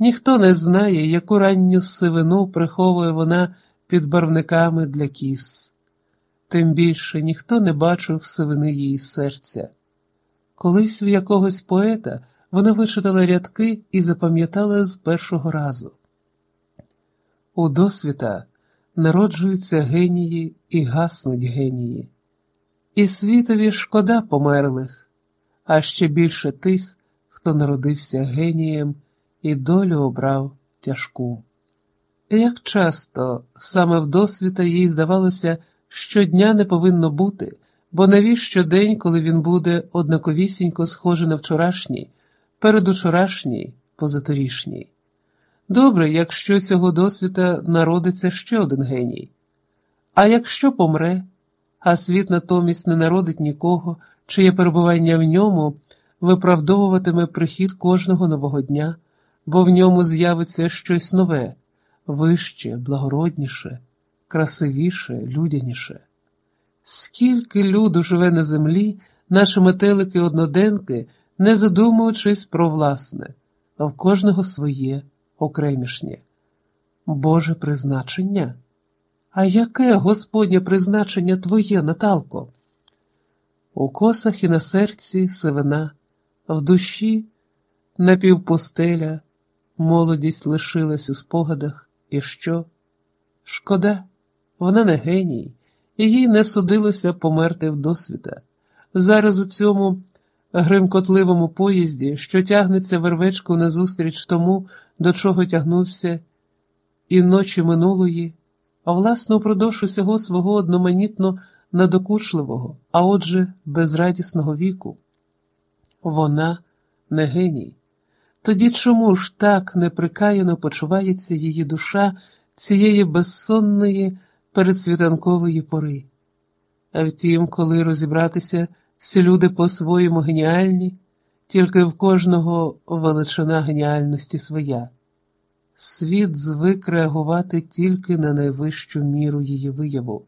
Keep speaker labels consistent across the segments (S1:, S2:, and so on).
S1: Ніхто не знає, яку ранню сивину приховує вона під барвниками для кіс. Тим більше ніхто не бачив сивини її серця. Колись в якогось поета вона вичитала рядки і запам'ятала з першого разу. У досвіта народжуються генії і гаснуть генії, і світові шкода померлих, а ще більше тих, хто народився генієм і долю обрав тяжку. Як часто саме в досвіта їй здавалося, що дня не повинно бути, бо навіщо день, коли він буде однаковісінько схожий на вчорашній, передучорашній, позаторішній. Добре, якщо цього досвіта народиться ще один геній. А якщо помре, а світ натомість не народить нікого, чиє перебування в ньому виправдовуватиме прихід кожного нового дня, бо в ньому з'явиться щось нове, вище, благородніше, красивіше, людяніше. Скільки люду живе на землі, наші метелики одноденки, не задумуючись про власне, а в кожного своє окремішнє. Боже призначення? А яке Господнє призначення твоє, Наталко? У косах і на серці сивина, в душі напівпустеля, молодість лишилась у спогадах, і що? Шкода, вона не геній, і їй не судилося померти в досвіта. Зараз у цьому гримкотливому поїзді, що тягнеться вервечку назустріч тому, до чого тягнувся, і ночі минулої, а власне упродовж усього свого одноманітно надокучливого, а отже, безрадісного віку. Вона не геній. Тоді чому ж так неприкаяно почувається її душа цієї безсонної передсвітанкової пори? А втім, коли розібратися, всі люди по-своєму геніальні, тільки в кожного величина геніальності своя. Світ звик реагувати тільки на найвищу міру її вияву.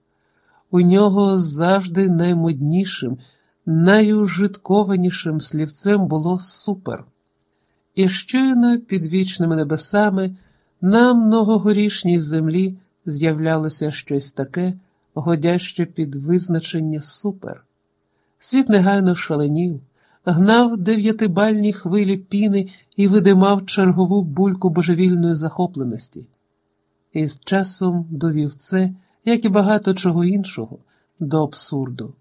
S1: У нього завжди наймоднішим, найужиткованішим слівцем було супер. І щойно під вічними небесами на многогорішній землі з'являлося щось таке, годяще під визначення супер. Світ негайно шаленів, гнав дев'ятибальні хвилі піни і видимав чергову бульку божевільної захопленості. І з часом довів це, як і багато чого іншого, до абсурду.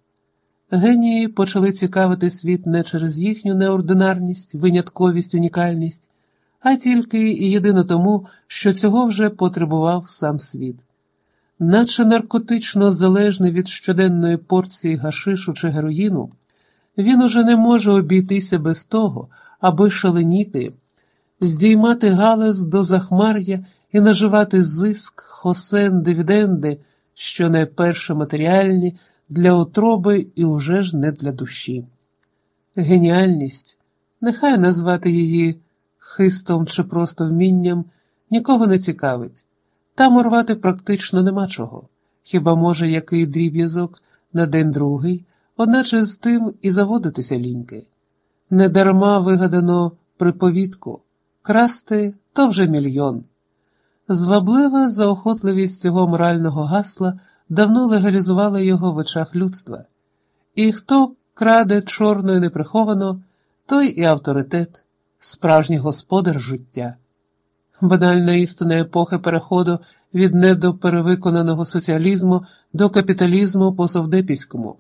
S1: Генії почали цікавити світ не через їхню неординарність, винятковість, унікальність, а тільки і єдино тому, що цього вже потребував сам світ. Наче наркотично залежний від щоденної порції гашишу чи героїну, він уже не може обійтися без того, аби шаленіти, здіймати галас до захмар'я і наживати зиск, хосен, дивіденди, що найперше матеріальні для утроби і уже ж не для душі. Геніальність, нехай назвати її хистом чи просто вмінням, нікого не цікавить. Там урвати практично нема чого, хіба може який дріб'язок на день другий, одначе з тим і заводитися ліньки. Недарма вигадано приповідку красти то вже мільйон. Зваблива заохотливість цього морального гасла давно легалізувала його в очах людства, і хто краде чорно і неприховано, той і авторитет, справжній господар життя. Банальна істина епохи переходу від недоперевиконаного соціалізму до капіталізму по совдепівському.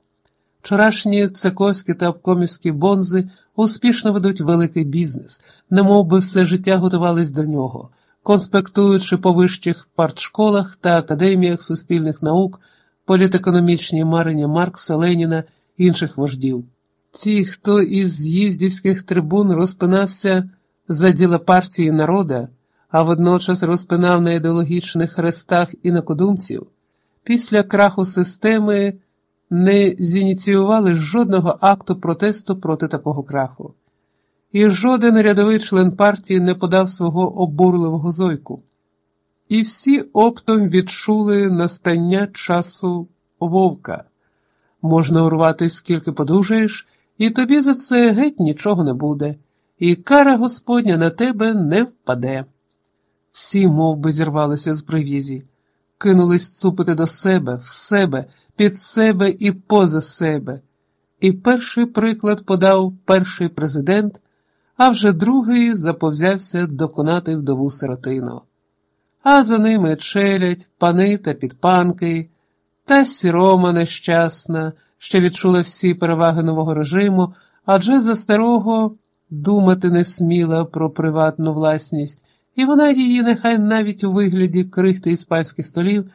S1: Вчорашні цековські та обкомівські бонзи успішно ведуть великий бізнес, немов би все життя готувались до нього, конспектуючи по вищих партшколах та академіях суспільних наук, політекономічні марення Маркса, Леніна інших вождів. Ті, хто із з'їздівських трибун розпинався за діла партії народа, а водночас розпинав на ідеологічних хрестах інакодумців, після краху системи не зініціювали жодного акту протесту проти такого краху, і жоден рядовий член партії не подав свого обурливого зойку. І всі оптом відчули настання часу вовка. Можна урвати скільки подужаєш, і тобі за це геть нічого не буде, і кара Господня на тебе не впаде. Всі мов би, зірвалися з привізі, кинулись цупити до себе, в себе, під себе і поза себе. І перший приклад подав перший президент, а вже другий заповзявся доконати вдову сиротину. А за ними челядь, пани та підпанки, та сірома нещасна, що відчула всі переваги нового режиму, адже за старого думати не сміла про приватну власність, і вона її нехай навіть у вигляді крихти іспанських столів